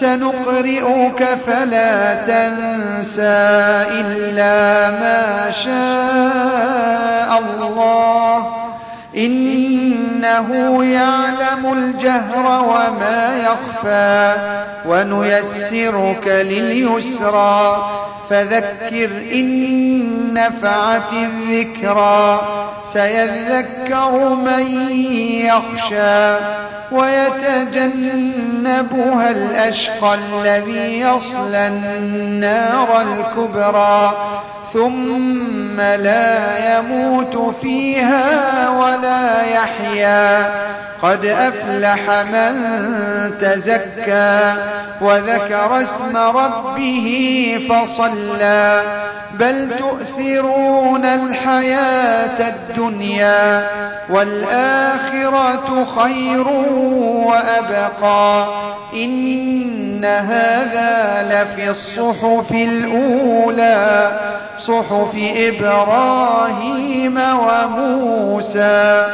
سنقرئك فلا تنسى إلا ما شاء الله. إنه يعلم الجهر وما يخفى ونيسرك لليسرى. فذكر إن نفعت الذكرى. سيذكر من يخشى. ويتجنبها الأشقى الذي يصلى النار الكبرى ثم لا يموت فيها ولا يحيا. قد أفلح من تزكى وذكر اسم ربه فصلى. بل تؤثرون الحياة الدنيا والآخرة خير وأبقى. إن هذا لفي الصحف الأولى صحف إبراهيم وموسى.